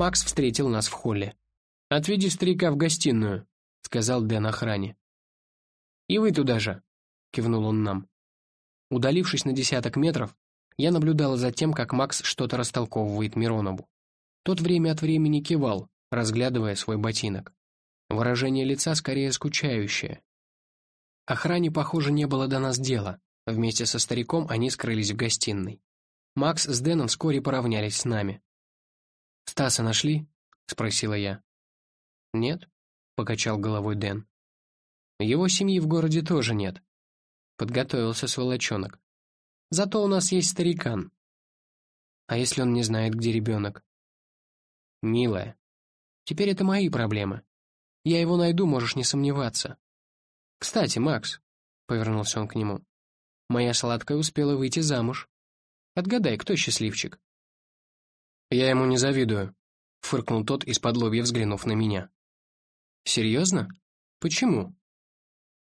Макс встретил нас в холле. «Отведи старика в гостиную», — сказал Дэн охране. «И вы туда же», — кивнул он нам. Удалившись на десяток метров, я наблюдала за тем, как Макс что-то растолковывает Миронову. Тот время от времени кивал, разглядывая свой ботинок. Выражение лица скорее скучающее. Охране, похоже, не было до нас дела. Вместе со стариком они скрылись в гостиной. Макс с Дэном вскоре поравнялись с нами. «Стаса нашли?» — спросила я. «Нет», — покачал головой Дэн. «Его семьи в городе тоже нет», — подготовился сволочонок. «Зато у нас есть старикан». «А если он не знает, где ребенок?» «Милая, теперь это мои проблемы. Я его найду, можешь не сомневаться». «Кстати, Макс», — повернулся он к нему, — «моя сладкая успела выйти замуж. Отгадай, кто счастливчик?» «Я ему не завидую», — фыркнул тот, из-под лобья взглянув на меня. «Серьезно? Почему?»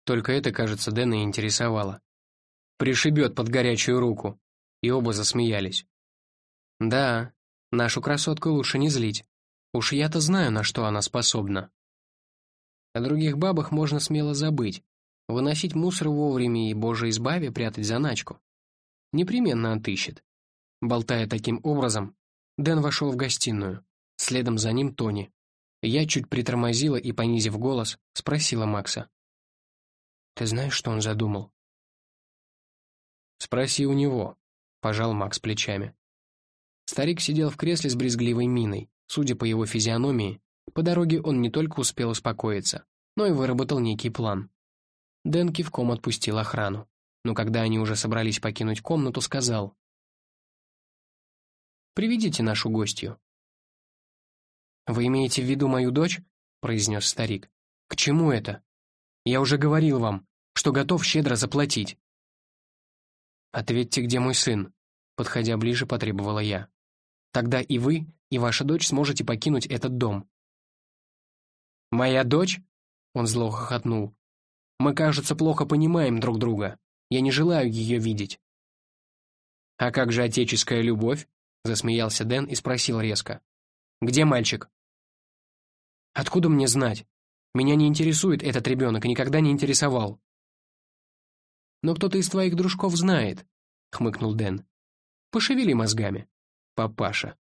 Только это, кажется, Дэна интересовало. «Пришибет под горячую руку», и оба засмеялись. «Да, нашу красотку лучше не злить. Уж я-то знаю, на что она способна». О других бабах можно смело забыть. Выносить мусор вовремя и, боже избави, прятать заначку. Непременно отыщет. Болтая таким образом, Дэн вошел в гостиную. Следом за ним Тони. Я чуть притормозила и, понизив голос, спросила Макса. «Ты знаешь, что он задумал?» «Спроси у него», — пожал Макс плечами. Старик сидел в кресле с брезгливой миной. Судя по его физиономии, по дороге он не только успел успокоиться, но и выработал некий план. Дэн кивком отпустил охрану, но когда они уже собрались покинуть комнату, сказал «Приведите нашу гостью». «Вы имеете в виду мою дочь?» — произнес старик. «К чему это? Я уже говорил вам, что готов щедро заплатить». «Ответьте, где мой сын?» — подходя ближе, потребовала я. «Тогда и вы, и ваша дочь сможете покинуть этот дом». «Моя дочь?» — он зло хохотнул. «Мы, кажется, плохо понимаем друг друга. Я не желаю ее видеть». «А как же отеческая любовь?» — засмеялся Дэн и спросил резко. «Где мальчик?» «Откуда мне знать? Меня не интересует этот ребенок и никогда не интересовал». «Но кто-то из твоих дружков знает», — хмыкнул Дэн. «Пошевели мозгами, папаша.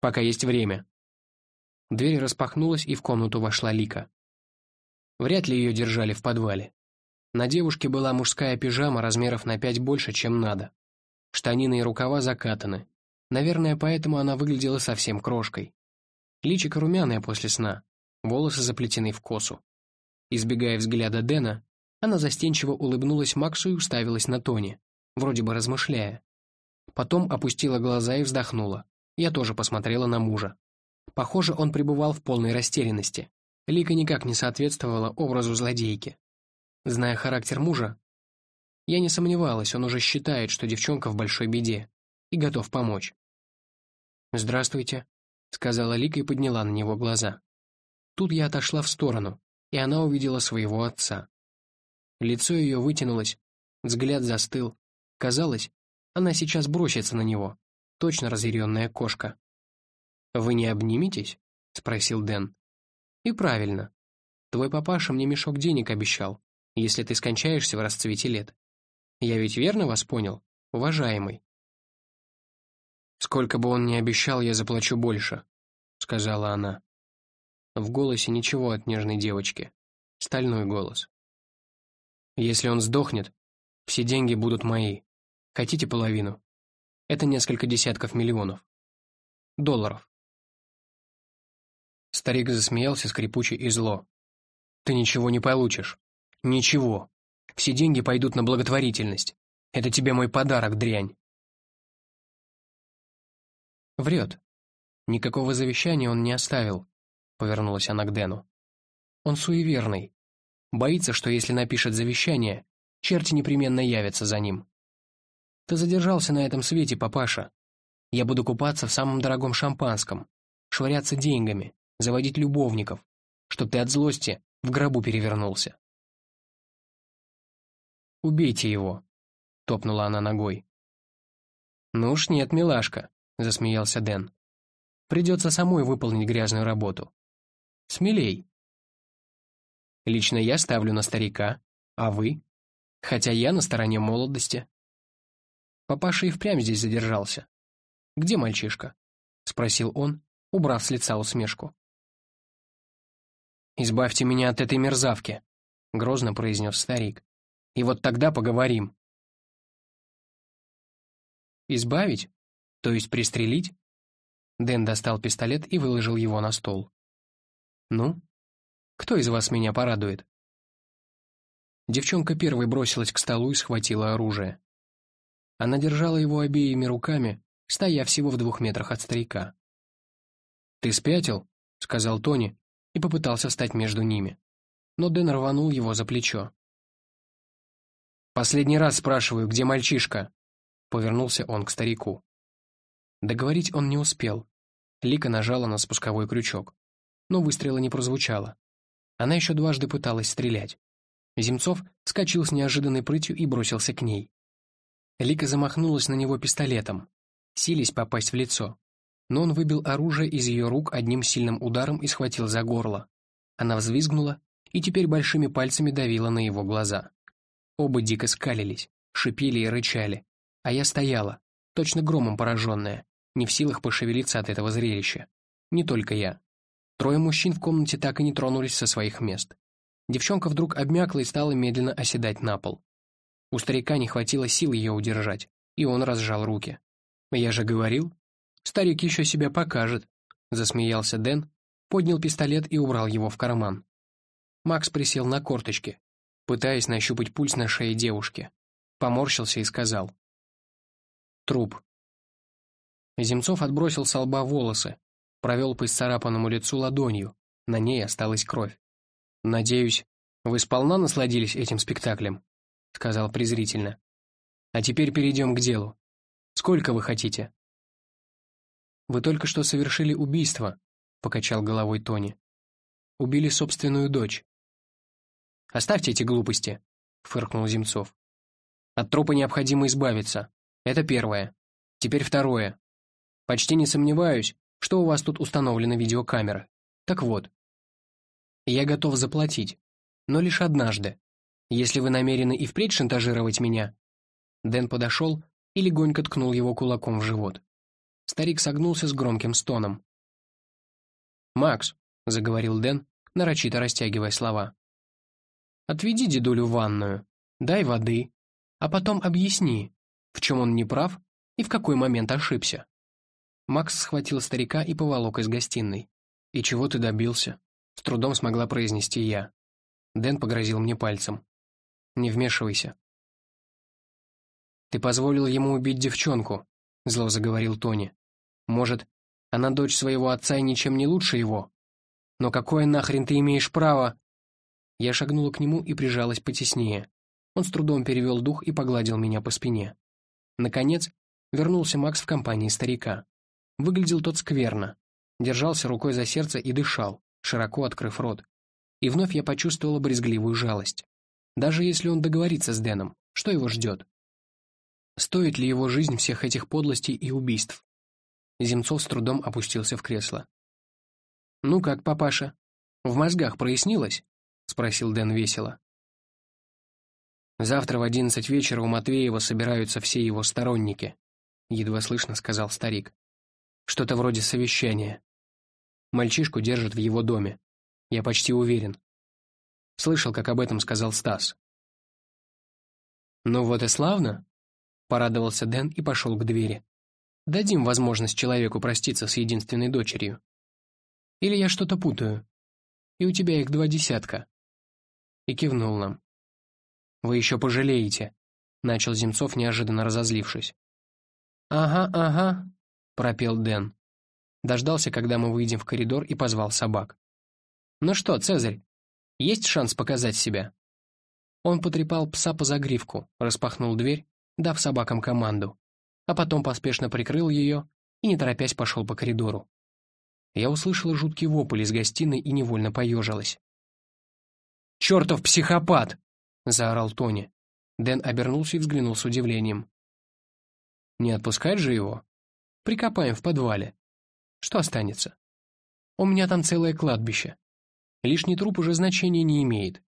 Пока есть время». Дверь распахнулась, и в комнату вошла Лика. Вряд ли ее держали в подвале. На девушке была мужская пижама размеров на пять больше, чем надо. Штанины и рукава закатаны. Наверное, поэтому она выглядела совсем крошкой. Личико румяное после сна, волосы заплетены в косу. Избегая взгляда Дэна, она застенчиво улыбнулась Максу и уставилась на Тони, вроде бы размышляя. Потом опустила глаза и вздохнула. Я тоже посмотрела на мужа. Похоже, он пребывал в полной растерянности. Лика никак не соответствовала образу злодейки. Зная характер мужа, я не сомневалась, он уже считает, что девчонка в большой беде, и готов помочь. «Здравствуйте», — сказала Лика и подняла на него глаза. Тут я отошла в сторону, и она увидела своего отца. Лицо ее вытянулось, взгляд застыл. Казалось, она сейчас бросится на него, точно разъяренная кошка. «Вы не обниметесь?» — спросил Дэн. «И правильно. Твой папаша мне мешок денег обещал, если ты скончаешься в расцвете лет. Я ведь верно вас понял, уважаемый?» «Сколько бы он ни обещал, я заплачу больше», — сказала она. В голосе ничего от нежной девочки. Стальной голос. «Если он сдохнет, все деньги будут мои. Хотите половину? Это несколько десятков миллионов. Долларов. Старик засмеялся скрипуче и зло. «Ты ничего не получишь. Ничего. Все деньги пойдут на благотворительность. Это тебе мой подарок, дрянь». «Врет. Никакого завещания он не оставил», — повернулась она к Дэну. «Он суеверный. Боится, что если напишет завещание, черти непременно явятся за ним. Ты задержался на этом свете, папаша. Я буду купаться в самом дорогом шампанском, швыряться деньгами, заводить любовников, чтоб ты от злости в гробу перевернулся. «Убейте его», — топнула она ногой. «Ну уж нет, милашка», — засмеялся Дэн. Придется самой выполнить грязную работу. Смелей. Лично я ставлю на старика, а вы? Хотя я на стороне молодости. Папаша и впрямь здесь задержался. «Где мальчишка?» — спросил он, убрав с лица усмешку. «Избавьте меня от этой мерзавки», — грозно произнес старик. «И вот тогда поговорим». «Избавить? То есть пристрелить?» Дэн достал пистолет и выложил его на стол. «Ну? Кто из вас меня порадует?» Девчонка первой бросилась к столу и схватила оружие. Она держала его обеими руками, стоя всего в двух метрах от старика. «Ты спятил?» — сказал Тони и попытался стать между ними. Но Дэн рванул его за плечо. «Последний раз спрашиваю, где мальчишка?» Повернулся он к старику. Договорить он не успел. Лика нажала на спусковой крючок. Но выстрела не прозвучало. Она еще дважды пыталась стрелять. Земцов вскочил с неожиданной прытью и бросился к ней. Лика замахнулась на него пистолетом, сились попасть в лицо. Но он выбил оружие из ее рук одним сильным ударом и схватил за горло. Она взвизгнула и теперь большими пальцами давила на его глаза. Оба дико скалились, шипели и рычали, а я стояла, точно громом пораженная, не в силах пошевелиться от этого зрелища. Не только я. Трое мужчин в комнате так и не тронулись со своих мест. Девчонка вдруг обмякла и стала медленно оседать на пол. У старика не хватило сил ее удержать, и он разжал руки. «Я же говорил, старик еще себя покажет», — засмеялся Дэн, поднял пистолет и убрал его в карман. Макс присел на корточки, пытаясь нащупать пульс на шее девушки. Поморщился и сказал. «Труп». Земцов отбросил с лба волосы, провел по исцарапанному лицу ладонью, на ней осталась кровь. «Надеюсь, вы сполна насладились этим спектаклем?» сказал презрительно. «А теперь перейдем к делу. Сколько вы хотите?» «Вы только что совершили убийство», — покачал головой Тони. «Убили собственную дочь». «Оставьте эти глупости», — фыркнул Земцов. «От трупа необходимо избавиться. Это первое. Теперь второе. Почти не сомневаюсь, что у вас тут установлены видеокамеры. Так вот. Я готов заплатить, но лишь однажды, если вы намерены и впредь шантажировать меня...» Дэн подошел и легонько ткнул его кулаком в живот. Старик согнулся с громким стоном. «Макс», — заговорил Дэн, нарочито растягивая слова, «отведи дедулю в ванную, дай воды, а потом объясни, в чем он не прав и в какой момент ошибся». Макс схватил старика и поволок из гостиной. «И чего ты добился?» — с трудом смогла произнести я. Дэн погрозил мне пальцем. Не вмешивайся». «Ты позволил ему убить девчонку», — зло заговорил Тони. «Может, она дочь своего отца и ничем не лучше его? Но какое нахрен ты имеешь право?» Я шагнула к нему и прижалась потеснее. Он с трудом перевел дух и погладил меня по спине. Наконец, вернулся Макс в компании старика. Выглядел тот скверно. Держался рукой за сердце и дышал, широко открыв рот. И вновь я почувствовала брезгливую жалость. Даже если он договорится с Дэном, что его ждет? Стоит ли его жизнь всех этих подлостей и убийств? Земцов с трудом опустился в кресло. «Ну как, папаша, в мозгах прояснилось?» — спросил Дэн весело. «Завтра в одиннадцать вечера у Матвеева собираются все его сторонники», — едва слышно сказал старик. «Что-то вроде совещания. Мальчишку держат в его доме. Я почти уверен. Слышал, как об этом сказал Стас. «Ну вот и славно», — порадовался Дэн и пошел к двери. «Дадим возможность человеку проститься с единственной дочерью. Или я что-то путаю? И у тебя их два десятка». И кивнул нам. «Вы еще пожалеете», — начал Земцов, неожиданно разозлившись. «Ага, ага», — пропел Дэн. Дождался, когда мы выйдем в коридор, и позвал собак. «Ну что, Цезарь, есть шанс показать себя?» Он потрепал пса по загривку, распахнул дверь, дав собакам команду, а потом поспешно прикрыл ее и, не торопясь, пошел по коридору. Я услышала жуткий вопль из гостиной и невольно поежилась. «Чертов психопат!» — заорал Тони. Дэн обернулся и взглянул с удивлением. «Не отпускать же его? Прикопаем в подвале. Что останется? У меня там целое кладбище. Лишний труп уже значения не имеет.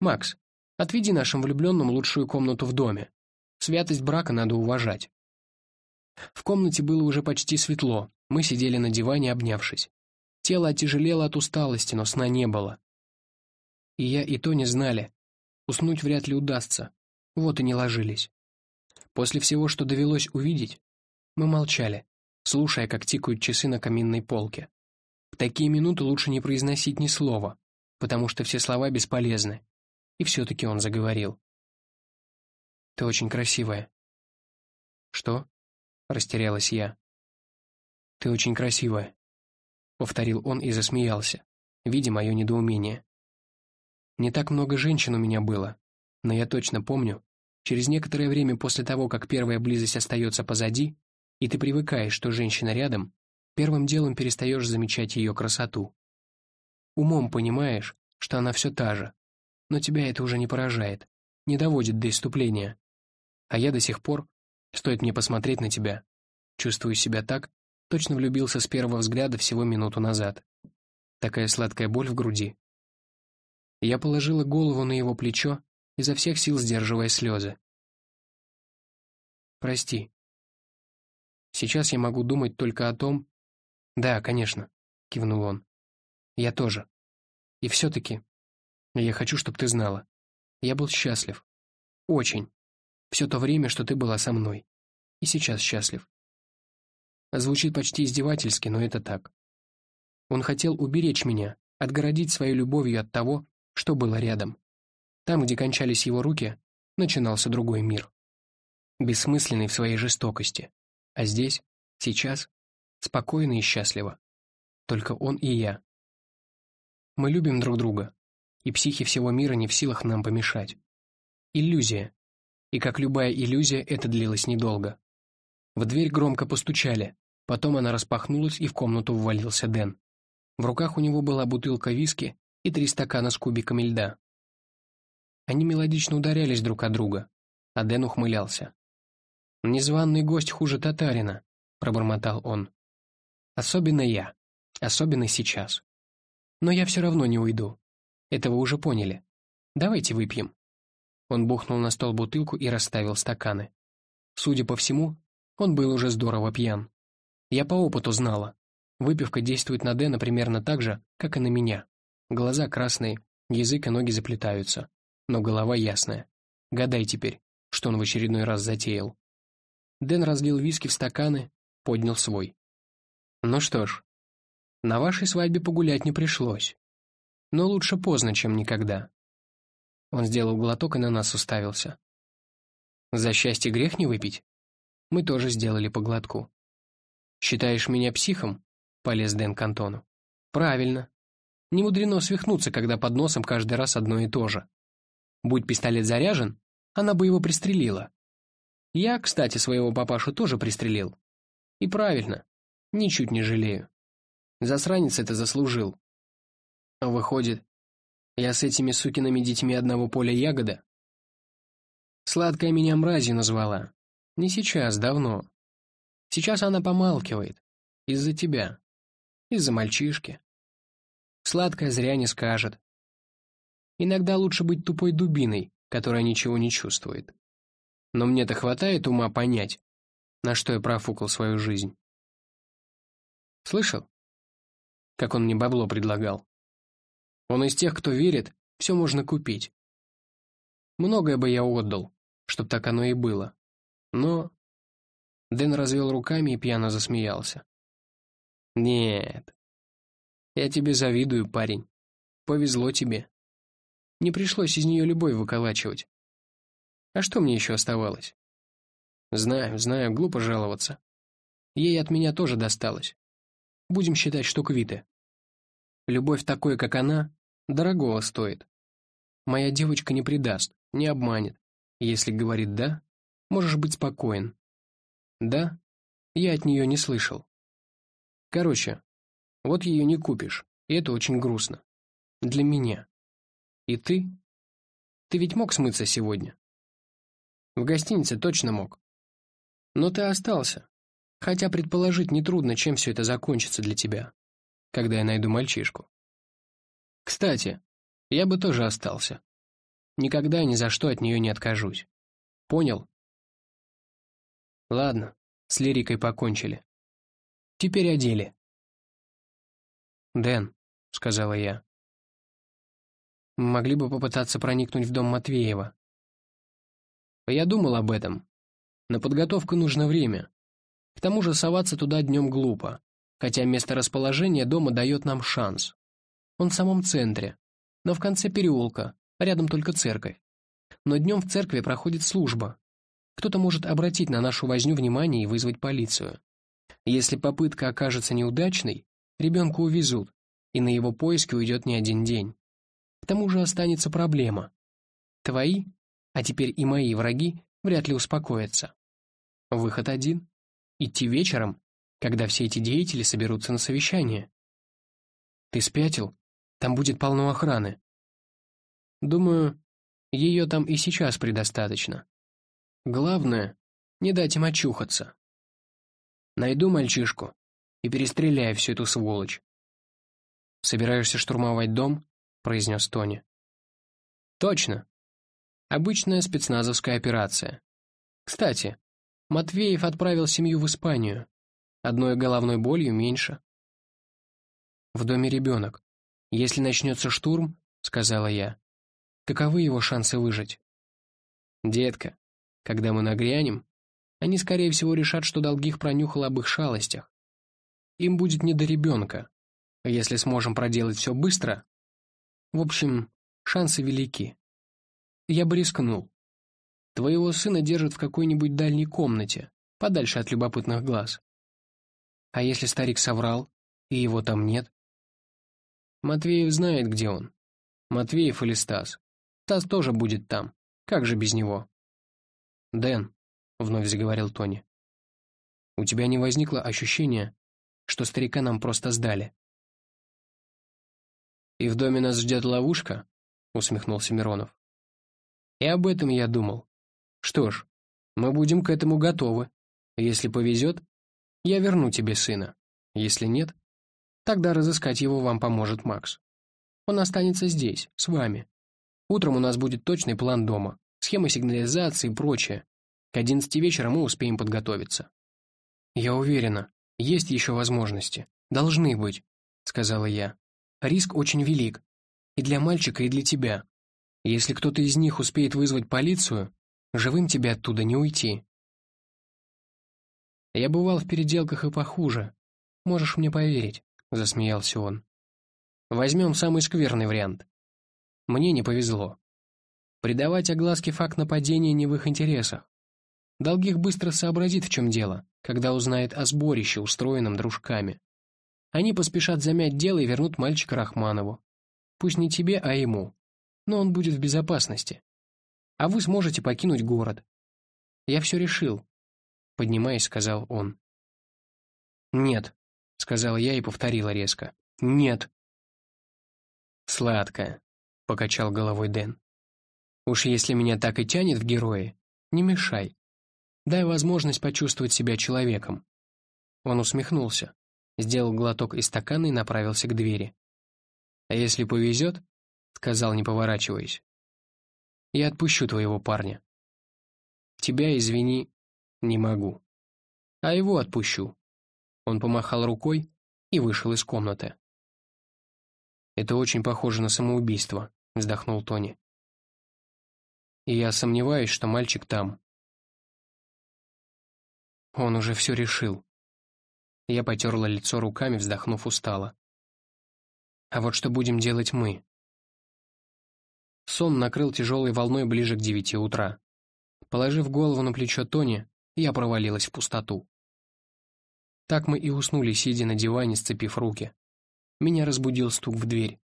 Макс, отведи нашим влюбленным лучшую комнату в доме. Святость брака надо уважать. В комнате было уже почти светло, мы сидели на диване, обнявшись. Тело отяжелело от усталости, но сна не было. И я, и то не знали. Уснуть вряд ли удастся. Вот и не ложились. После всего, что довелось увидеть, мы молчали, слушая, как тикают часы на каминной полке. В такие минуты лучше не произносить ни слова, потому что все слова бесполезны. И все-таки он заговорил. «Ты очень красивая». «Что?» — растерялась я. «Ты очень красивая», — повторил он и засмеялся, видя мое недоумение. «Не так много женщин у меня было, но я точно помню, через некоторое время после того, как первая близость остается позади, и ты привыкаешь, что женщина рядом, первым делом перестаешь замечать ее красоту. Умом понимаешь, что она все та же, но тебя это уже не поражает, не доводит до иступления. А я до сих пор, стоит мне посмотреть на тебя, чувствую себя так, точно влюбился с первого взгляда всего минуту назад. Такая сладкая боль в груди. Я положила голову на его плечо, изо всех сил сдерживая слезы. «Прости. Сейчас я могу думать только о том, «Да, конечно», — кивнул он. «Я тоже. И все-таки я хочу, чтобы ты знала. Я был счастлив. Очень. Все то время, что ты была со мной. И сейчас счастлив. Звучит почти издевательски, но это так. Он хотел уберечь меня, отгородить своей любовью от того, что было рядом. Там, где кончались его руки, начинался другой мир. Бессмысленный в своей жестокости. А здесь, сейчас, спокойно и счастливо. Только он и я. Мы любим друг друга, и психи всего мира не в силах нам помешать. Иллюзия. И как любая иллюзия, это длилось недолго. В дверь громко постучали, потом она распахнулась, и в комнату ввалился Дэн. В руках у него была бутылка виски и три стакана с кубиками льда. Они мелодично ударялись друг от друга, а Дэн ухмылялся. «Незваный гость хуже татарина», — пробормотал он. Особенно я. Особенно сейчас. Но я все равно не уйду. Это вы уже поняли. Давайте выпьем». Он бухнул на стол бутылку и расставил стаканы. Судя по всему, он был уже здорово пьян. Я по опыту знала. Выпивка действует на Дэна примерно так же, как и на меня. Глаза красные, язык и ноги заплетаются. Но голова ясная. Гадай теперь, что он в очередной раз затеял. Дэн разлил виски в стаканы, поднял свой. Ну что ж, на вашей свадьбе погулять не пришлось. Но лучше поздно, чем никогда. Он сделал глоток и на нас уставился. За счастье грех не выпить? Мы тоже сделали по глотку. Считаешь меня психом? Полез Дэн к Антону. Правильно. Не мудрено свихнуться, когда под носом каждый раз одно и то же. Будь пистолет заряжен, она бы его пристрелила. Я, кстати, своего папашу тоже пристрелил. И правильно. Ничуть не жалею. Засранец это заслужил. Выходит, я с этими сукиными детьми одного поля ягода? Сладкая меня мразью назвала. Не сейчас, давно. Сейчас она помалкивает. Из-за тебя. Из-за мальчишки. Сладкая зря не скажет. Иногда лучше быть тупой дубиной, которая ничего не чувствует. Но мне-то хватает ума понять, на что я профукал свою жизнь. Слышал? Как он мне бабло предлагал. Он из тех, кто верит, все можно купить. Многое бы я отдал, чтоб так оно и было. Но... Дэн развел руками и пьяно засмеялся. Нет. Я тебе завидую, парень. Повезло тебе. Не пришлось из нее любовь выколачивать. А что мне еще оставалось? Знаю, знаю, глупо жаловаться. Ей от меня тоже досталось. Будем считать, что квиты. Любовь такой, как она, дорогого стоит. Моя девочка не предаст, не обманет. Если говорит «да», можешь быть спокоен. «Да», я от нее не слышал. Короче, вот ее не купишь, и это очень грустно. Для меня. И ты? Ты ведь мог смыться сегодня? В гостинице точно мог. Но ты остался. Хотя предположить нетрудно, чем все это закончится для тебя, когда я найду мальчишку. Кстати, я бы тоже остался. Никогда ни за что от нее не откажусь. Понял? Ладно, с лирикой покончили. Теперь о деле. «Дэн», — сказала я, — «могли бы попытаться проникнуть в дом Матвеева». Я думал об этом. На подготовку нужно время. К тому же соваться туда днем глупо, хотя место расположения дома дает нам шанс. Он в самом центре, но в конце переулка, рядом только церковь. Но днем в церкви проходит служба. Кто-то может обратить на нашу возню внимание и вызвать полицию. Если попытка окажется неудачной, ребенка увезут, и на его поиски уйдет не один день. К тому же останется проблема. Твои, а теперь и мои враги, вряд ли успокоятся. Выход один — идти вечером, когда все эти деятели соберутся на совещание. Ты спятил? Там будет полно охраны. Думаю, ее там и сейчас предостаточно. Главное, не дать им очухаться. Найду мальчишку и перестреляю всю эту сволочь. «Собираешься штурмовать дом?» — произнес Тони. «Точно. Обычная спецназовская операция. Кстати, Матвеев отправил семью в Испанию. Одной головной болью меньше». «В доме ребенок. Если начнется штурм, — сказала я, — каковы его шансы выжить?» «Детка, когда мы нагрянем, они, скорее всего, решат, что Долгих пронюхал об их шалостях. Им будет не до ребенка. Если сможем проделать все быстро... В общем, шансы велики. Я бы рискнул. Твоего сына держат в какой-нибудь дальней комнате, подальше от любопытных глаз. А если старик соврал, и его там нет? Матвеев знает, где он. Матвеев или Стас. Стас тоже будет там. Как же без него? Дэн, вновь заговорил Тони. «У тебя не возникло ощущения, что старика нам просто сдали?» «И в доме нас ждет ловушка?» — усмехнулся Миронов. «И об этом я думал. Что ж, мы будем к этому готовы. Если повезет, я верну тебе сына. Если нет, тогда разыскать его вам поможет Макс. Он останется здесь, с вами. Утром у нас будет точный план дома, схема сигнализации и прочее. К одиннадцати вечера мы успеем подготовиться». «Я уверена, есть еще возможности. Должны быть», — сказала я. «Риск очень велик. И для мальчика, и для тебя. Если кто-то из них успеет вызвать полицию, живым тебе оттуда не уйти». «Я бывал в переделках и похуже. Можешь мне поверить», — засмеялся он. «Возьмем самый скверный вариант. Мне не повезло. Придавать огласке факт нападения не в их интересах. Долгих быстро сообразит, в чем дело, когда узнает о сборище, устроенном дружками. Они поспешат замять дело и вернут мальчика Рахманову. Пусть не тебе, а ему. Но он будет в безопасности. А вы сможете покинуть город. Я все решил, — поднимаясь, сказал он. «Нет», — сказала я и повторила резко. «Нет». «Сладкая», — покачал головой Дэн. «Уж если меня так и тянет в герои, не мешай. Дай возможность почувствовать себя человеком». Он усмехнулся, сделал глоток из стакана и направился к двери. «А если повезет?» — сказал, не поворачиваясь. «Я отпущу твоего парня. Тебя, извини, не могу. А его отпущу». Он помахал рукой и вышел из комнаты. «Это очень похоже на самоубийство», — вздохнул Тони. «И я сомневаюсь, что мальчик там». Он уже все решил. Я потерла лицо руками, вздохнув устало. А вот что будем делать мы? Сон накрыл тяжелой волной ближе к девяти утра. Положив голову на плечо Тони, я провалилась в пустоту. Так мы и уснули, сидя на диване, сцепив руки. Меня разбудил стук в дверь.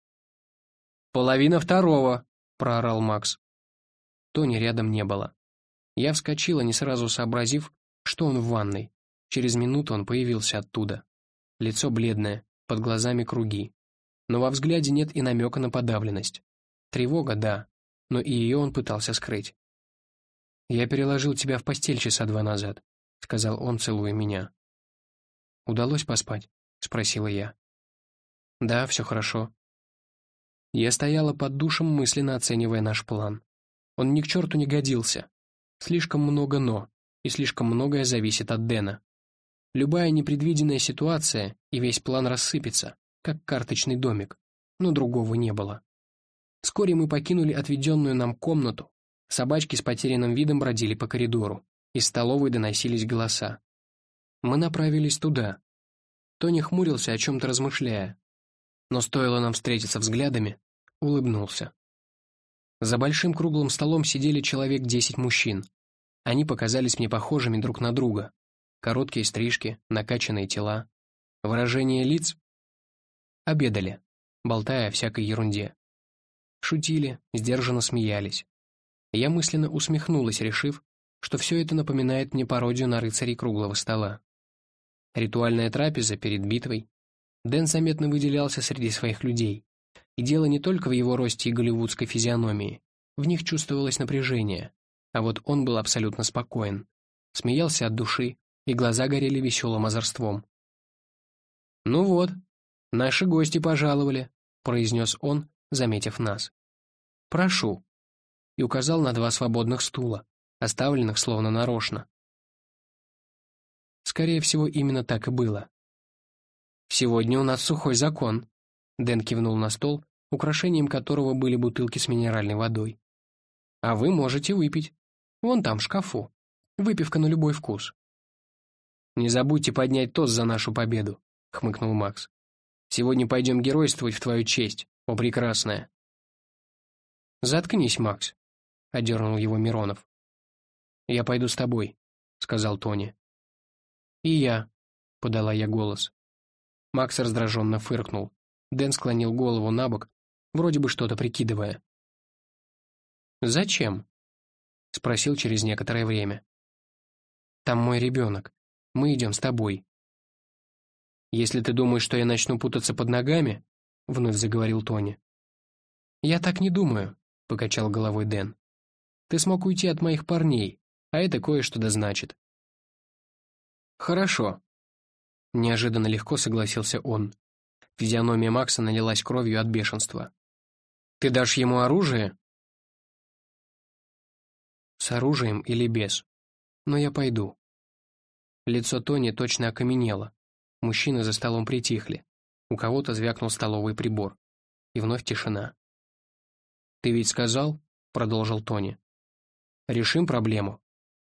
«Половина второго!» — проорал Макс. Тони рядом не было. Я вскочила, не сразу сообразив, что он в ванной. Через минуту он появился оттуда. Лицо бледное, под глазами круги. Но во взгляде нет и намека на подавленность. Тревога, да, но и ее он пытался скрыть. «Я переложил тебя в постель часа два назад», — сказал он, целуя меня. «Удалось поспать?» — спросила я. «Да, все хорошо». Я стояла под душем, мысленно оценивая наш план. Он ни к черту не годился. Слишком много «но», и слишком многое зависит от Дэна. Любая непредвиденная ситуация, и весь план рассыпется, как карточный домик, но другого не было. Вскоре мы покинули отведенную нам комнату. Собачки с потерянным видом бродили по коридору. Из столовой доносились голоса. Мы направились туда. Тони хмурился, о чем-то размышляя. Но стоило нам встретиться взглядами, улыбнулся. За большим круглым столом сидели человек десять мужчин. Они показались мне похожими друг на друга. Короткие стрижки, накачанные тела. Выражение лиц Обедали, болтая о всякой ерунде. Шутили, сдержанно смеялись. Я мысленно усмехнулась, решив, что все это напоминает мне пародию на рыцарей круглого стола. Ритуальная трапеза перед битвой. Дэн заметно выделялся среди своих людей. И дело не только в его росте и голливудской физиономии. В них чувствовалось напряжение. А вот он был абсолютно спокоен. Смеялся от души, и глаза горели веселым озорством. «Ну вот, «Наши гости пожаловали», — произнес он, заметив нас. «Прошу», — и указал на два свободных стула, оставленных словно нарочно. Скорее всего, именно так и было. «Сегодня у нас сухой закон», — Дэн кивнул на стол, украшением которого были бутылки с минеральной водой. «А вы можете выпить. Вон там, в шкафу. Выпивка на любой вкус». «Не забудьте поднять тост за нашу победу», — хмыкнул Макс. Сегодня пойдем геройствовать в твою честь, о прекрасная». «Заткнись, Макс», — одернул его Миронов. «Я пойду с тобой», — сказал Тони. «И я», — подала я голос. Макс раздраженно фыркнул. Дэн склонил голову на бок, вроде бы что-то прикидывая. «Зачем?» — спросил через некоторое время. «Там мой ребенок. Мы идем с тобой», «Если ты думаешь, что я начну путаться под ногами», — вновь заговорил Тони. «Я так не думаю», — покачал головой Дэн. «Ты смог уйти от моих парней, а это кое-что да значит». «Хорошо», — неожиданно легко согласился он. Физиономия Макса налилась кровью от бешенства. «Ты дашь ему оружие?» «С оружием или без. Но я пойду». Лицо Тони точно окаменело. Мужчины за столом притихли. У кого-то звякнул столовый прибор. И вновь тишина. «Ты ведь сказал?» — продолжил Тони. «Решим проблему,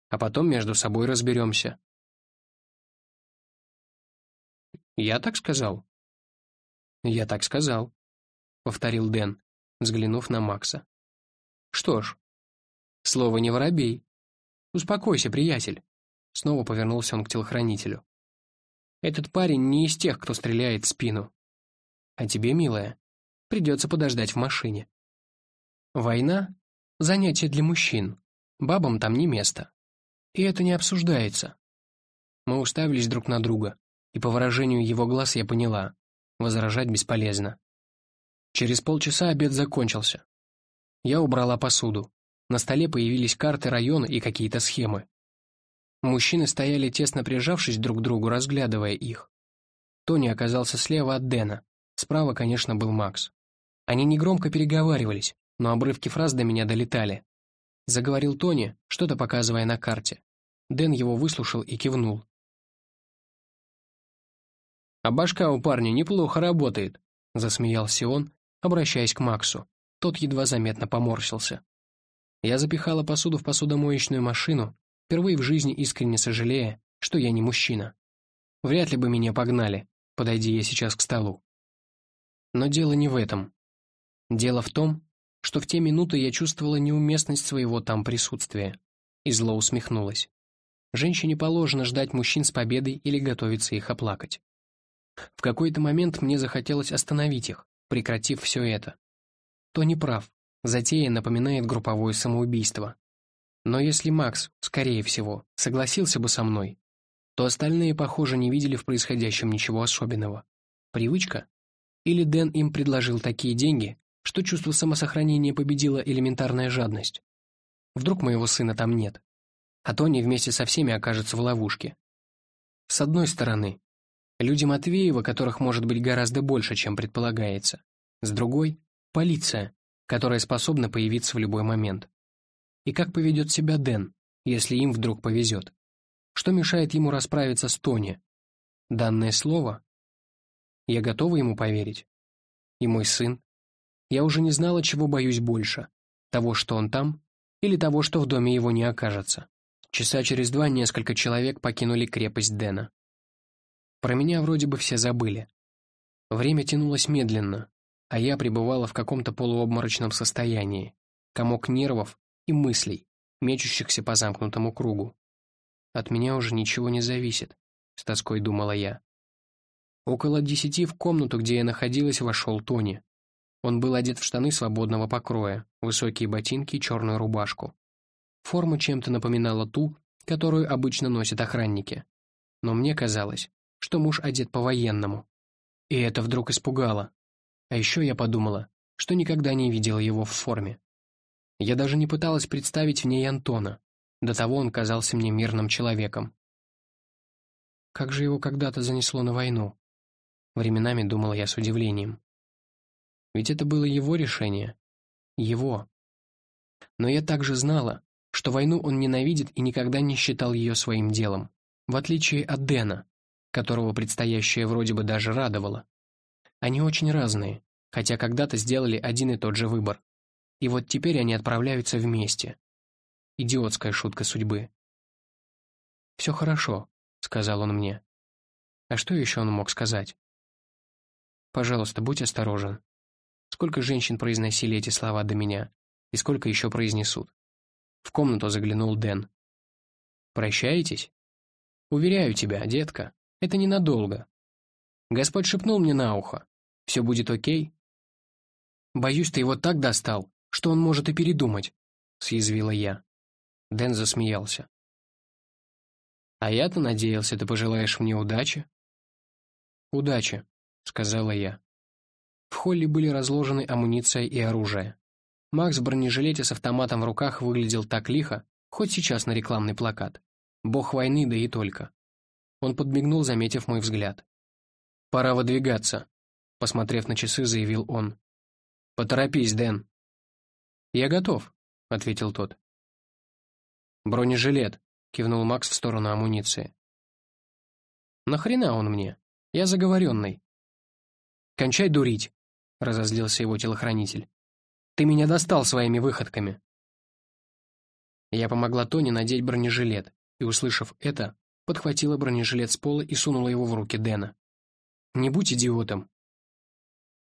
а потом между собой разберемся». «Я так сказал?» «Я так сказал», — повторил Дэн, взглянув на Макса. «Что ж, слово не воробей. Успокойся, приятель». Снова повернулся он к телохранителю. Этот парень не из тех, кто стреляет в спину. А тебе, милая, придется подождать в машине. Война — занятие для мужчин, бабам там не место. И это не обсуждается. Мы уставились друг на друга, и по выражению его глаз я поняла, возражать бесполезно. Через полчаса обед закончился. Я убрала посуду. На столе появились карты района и какие-то схемы. Мужчины стояли тесно прижавшись друг к другу, разглядывая их. Тони оказался слева от Дэна. Справа, конечно, был Макс. Они негромко переговаривались, но обрывки фраз до меня долетали. Заговорил Тони, что-то показывая на карте. Дэн его выслушал и кивнул. «А башка у парня неплохо работает», — засмеялся он, обращаясь к Максу. Тот едва заметно поморщился. Я запихала посуду в посудомоечную машину впервые в жизни искренне сожалея, что я не мужчина. Вряд ли бы меня погнали, подойди я сейчас к столу. Но дело не в этом. Дело в том, что в те минуты я чувствовала неуместность своего там присутствия, и зло усмехнулась. Женщине положено ждать мужчин с победой или готовиться их оплакать. В какой-то момент мне захотелось остановить их, прекратив все это. То не прав, затея напоминает групповое самоубийство, но если Макс, скорее всего, согласился бы со мной, то остальные, похоже, не видели в происходящем ничего особенного. Привычка? Или Дэн им предложил такие деньги, что чувство самосохранения победила элементарная жадность? Вдруг моего сына там нет, а Тони вместе со всеми окажется в ловушке. С одной стороны, Люди Матвеева, которых может быть гораздо больше, чем предполагается. С другой — полиция, которая способна появиться в любой момент. И как поведет себя Дэн, если им вдруг повезет? Что мешает ему расправиться с Тони? Данное слово? Я готова ему поверить. И мой сын? Я уже не знала, чего боюсь больше. Того, что он там, или того, что в доме его не окажется. Часа через два несколько человек покинули крепость Дэна. Про меня вроде бы все забыли. Время тянулось медленно, а я пребывала в каком-то полуобморочном состоянии, комок нервов и мыслей, мечущихся по замкнутому кругу. От меня уже ничего не зависит, с тоской думала я. Около десяти в комнату, где я находилась, вошел Тони. Он был одет в штаны свободного покроя, высокие ботинки и черную рубашку. Форма чем-то напоминала ту, которую обычно носят охранники. Но мне казалось, что муж одет по-военному. И это вдруг испугало. А еще я подумала, что никогда не видела его в форме. Я даже не пыталась представить в ней Антона. До того он казался мне мирным человеком. Как же его когда-то занесло на войну? Временами думала я с удивлением. Ведь это было его решение. Его. Но я также знала, что войну он ненавидит и никогда не считал ее своим делом. В отличие от Дэна, которого предстоящее вроде бы даже радовало. Они очень разные, хотя когда-то сделали один и тот же выбор. И вот теперь они отправляются вместе. Идиотская шутка судьбы. «Все хорошо», — сказал он мне. А что еще он мог сказать? «Пожалуйста, будь осторожен. Сколько женщин произносили эти слова до меня, и сколько еще произнесут?» В комнату заглянул Дэн. «Прощаетесь?» «Уверяю тебя, детка, это ненадолго. Господь шепнул мне на ухо. Все будет окей?» «Боюсь, ты его так достал, что он может и передумать», — съязвила я. Дэн засмеялся. «А я-то надеялся, ты пожелаешь мне удачи?» «Удачи», — сказала я. В холле были разложены амуниция и оружие. Макс в бронежилете с автоматом в руках выглядел так лихо, хоть сейчас на рекламный плакат. Бог войны, да и только. Он подмигнул, заметив мой взгляд. «Пора выдвигаться», — посмотрев на часы, заявил он. «Поторопись, Дэн». «Я готов», — ответил тот. «Бронежилет», — кивнул Макс в сторону амуниции. «Нахрена он мне? Я заговоренный». «Кончай дурить», — разозлился его телохранитель. «Ты меня достал своими выходками». Я помогла Тони надеть бронежилет, и, услышав это, подхватила бронежилет с пола и сунула его в руки Дэна. «Не будь идиотом».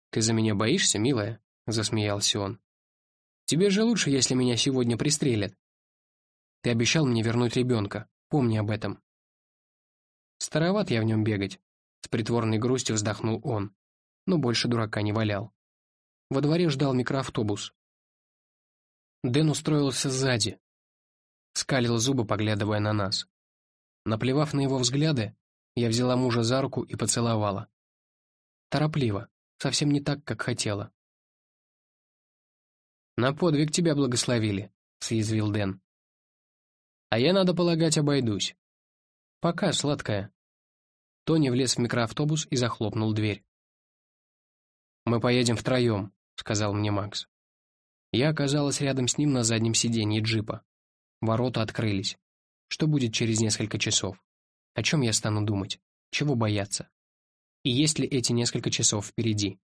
«Ты за меня боишься, милая?» — засмеялся он. «Тебе же лучше, если меня сегодня пристрелят. Ты обещал мне вернуть ребенка. Помни об этом». Староват я в нем бегать. С притворной грустью вздохнул он, но больше дурака не валял. Во дворе ждал микроавтобус. Дэн устроился сзади. Скалил зубы, поглядывая на нас. Наплевав на его взгляды, я взяла мужа за руку и поцеловала. Торопливо, совсем не так, как хотела. «На подвиг тебя благословили», — съязвил Дэн. А я, надо полагать, обойдусь. Пока, сладкая. Тони влез в микроавтобус и захлопнул дверь. «Мы поедем втроем», — сказал мне Макс. Я оказалась рядом с ним на заднем сиденье джипа. Ворота открылись. Что будет через несколько часов? О чем я стану думать? Чего бояться? И есть ли эти несколько часов впереди?